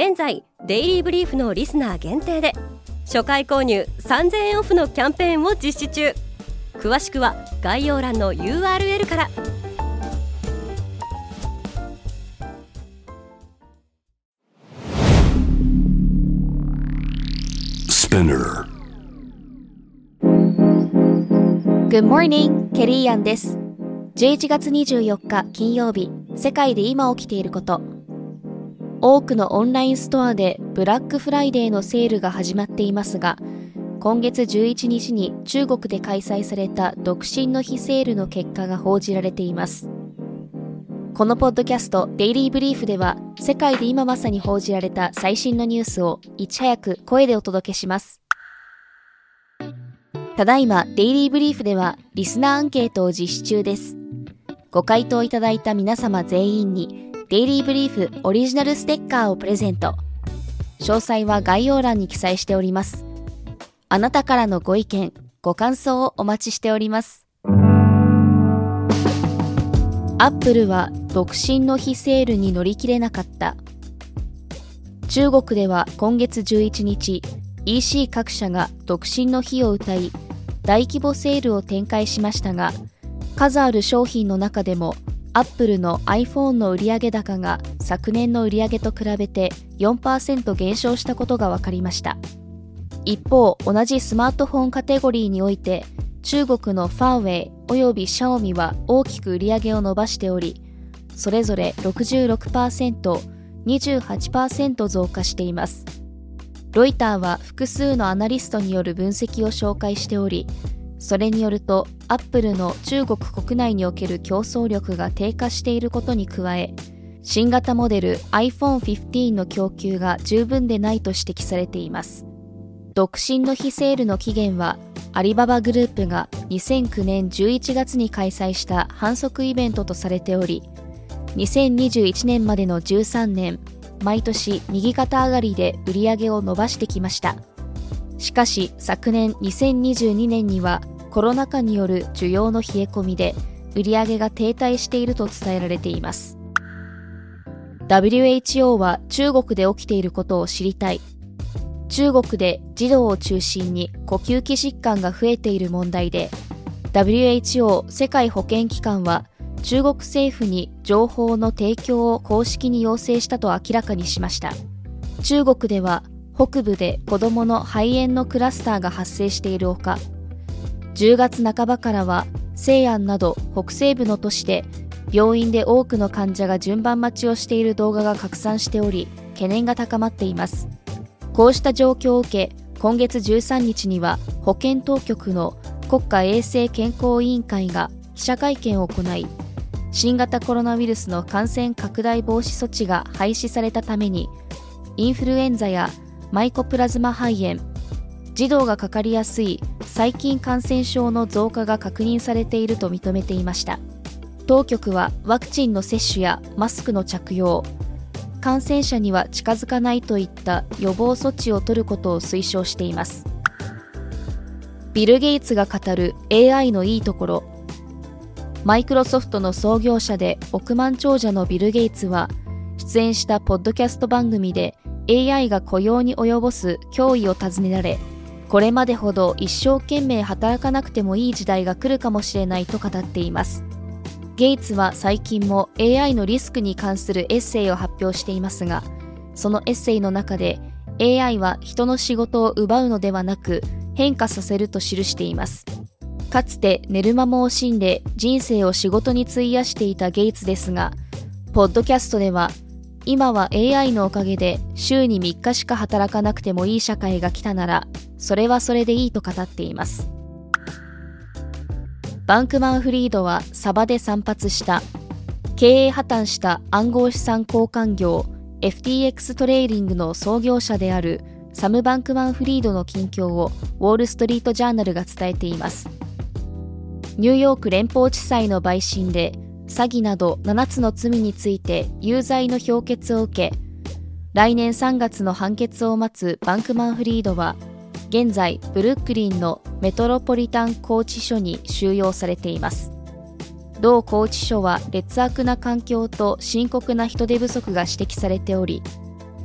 現在デイリーブリーフのリスナー限定で初回購入3000円オフのキャンペーンを実施中。詳しくは概要欄の URL から。Good morning, ケリーアンです11月24日金曜日世界で今起きていること多くのオンラインストアでブラックフライデーのセールが始まっていますが今月11日に中国で開催された独身の日セールの結果が報じられています。このポッドキャストデイリーブリーフでは世界で今まさに報じられた最新のニュースをいち早く声でお届けします。ただいまデイリーブリーフではリスナーアンケートを実施中です。ご回答いただいた皆様全員にデイリーブリーフオリジナルステッカーをプレゼント。詳細は概要欄に記載しております。あなたからのご意見、ご感想をお待ちしております。アップルは独身の日セールに乗り切れなかった。中国では今月11日、EC 各社が独身の日を謳い、大規模セールを展開しましたが、数ある商品の中でもアップルの iPhone の売上高が昨年の売上と比べて4%減少したことが分かりました。一方同じスマートフォンカテゴリーにおいて中国のファーウェイおよびシャオミは大きく売り上げを伸ばしておりそれぞれ66%、28%増加しています。ロイターは複数のアナリストによる分析を紹介しておりそれによるとアップルの中国国内における競争力が低下していることに加え新型モデル iPhone15 の供給が十分でないと指摘されています。独身の日セールの期限はアリババグループが2009年11月に開催した反則イベントとされており2021年までの13年毎年右肩上がりで売り上げを伸ばしてきました。しかし昨年2022年にはコロナ禍による需要の冷え込みで売り上げが停滞していると伝えられています。WHO は中国で起きていることを知りたい。中国で児童を中心に呼吸器疾患が増えている問題で WHO 世界保健機関は中国政府に情報の提供を公式に要請したと明らかにしました。中国では北部で子供の肺炎のクラスターが発生しているほか10月半ばからは西安など北西部の都市で病院で多くの患者が順番待ちをしている動画が拡散しており懸念が高まっています。こうした状況を受け今月13日には保健当局の国家衛生健康委員会が記者会見を行い新型コロナウイルスの感染拡大防止措置が廃止されたためにインフルエンザやマイコプラズマ肺炎。児童がかかりやすい細菌感染症の増加が確認されていると認めていました。当局はワクチンの接種やマスクの着用感染者には近づかないといった予防措置を取ることを推奨しています。ビル・ゲイツが語る AI のいいところ。マイクロソフトの創業者で億万長者のビル・ゲイツは出演したポッドキャスト番組で AI が雇用に及ぼす脅威を尋ねられこれまでほど一生懸命働かなくてもいい時代が来るかもしれないと語っています。ゲイツは最近も AI のリスクに関するエッセイを発表していますがそのエッセイの中で AI は人の仕事を奪うのではなく変化させると記しています。かつて寝る間も惜しんで人生を仕事に費やしていたゲイツですがポッドキャストでは今は AI のおかげで週に3日しか働かなくてもいい社会が来たなら、それはそれでいいと語っています。バンクマンフリードはサバで散髪した。経営破綻した暗号資産交換業 FTX トレーディングの創業者であるサム・バンクマン・フリードの近況をウォール・ストリート・ジャーナルが伝えていますニューヨーク連邦地裁の陪審で詐欺など7つの罪について有罪の評決を受け来年3月の判決を待つバンクマンフリードは現在ブルックリンのメトロポリタン拘置所に収容されています。同拘置所は劣悪な環境と深刻な人手不足が指摘されており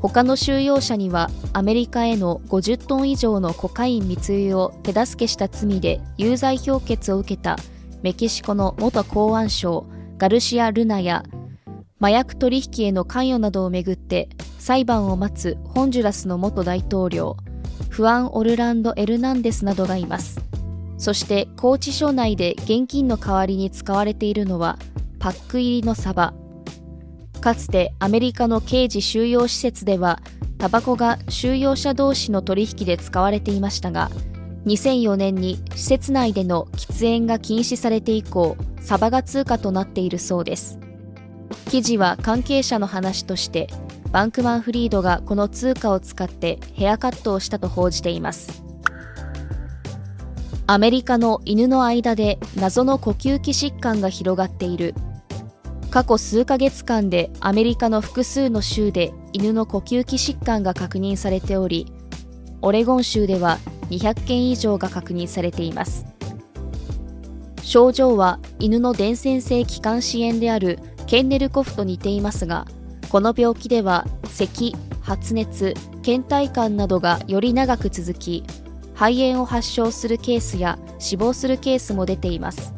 他の収容者にはアメリカへの50トン以上のコカイン密輸を手助けした罪で有罪評決を受けたメキシコの元公安省ガルシア・ルナや麻薬取引への関与などをめぐって裁判を待つホンジュラスの元大統領フアン・オルランド・エルナンデスなどがいます。そして拘置所内で現金の代わりに使われているのはパック入りのサバ。かつてアメリカの刑事収容施設ではタバコが収容者同士の取引で使われていましたが2004年に施設内での喫煙が禁止されて以降サバが通貨となっているそうです。記事は関係者の話としてバンクマンフリードがこの通貨を使ってヘアカットをしたと報じています。アメリカの犬の間で謎の呼吸器疾患が広がっている。過去数ヶ月間でアメリカの複数の州で犬の呼吸器疾患が確認されておりオレゴン州では200件以上が確認されています。症状は犬の伝染性気管支炎であるケンネルコフと似ていますがこの病気では咳発熱倦怠感などがより長く続き肺炎を発症するケースや死亡するケースも出ています。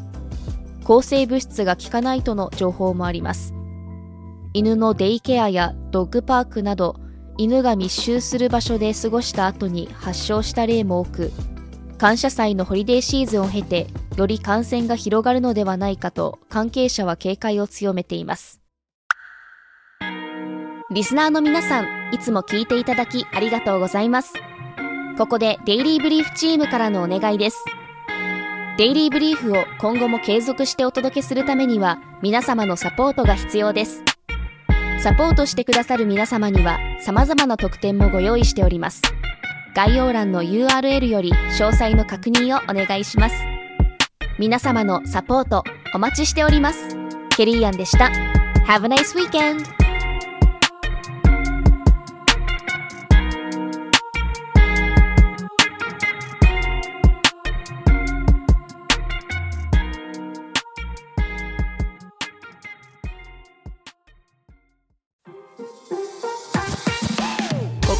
抗生物質が効かないとの情報もあります。犬のデイケアやドッグパークなど犬が密集する場所で過ごした後に発症した例も多く感謝祭のホリデーシーズンを経てより感染が広がるのではないかと関係者は警戒を強めています。リスナーの皆さんいつも聞いていただきありがとうございます。ここでデイリーブリーフチームからのお願いです。デイリーブリーフを今後も継続してお届けするためには皆様のサポートが必要です。サポートしてくださる皆様には様々な特典もご用意しております。概要欄の URL より詳細の確認をお願いします。皆様のサポートお待ちしております。ケリーアンでした。Have a nice weekend!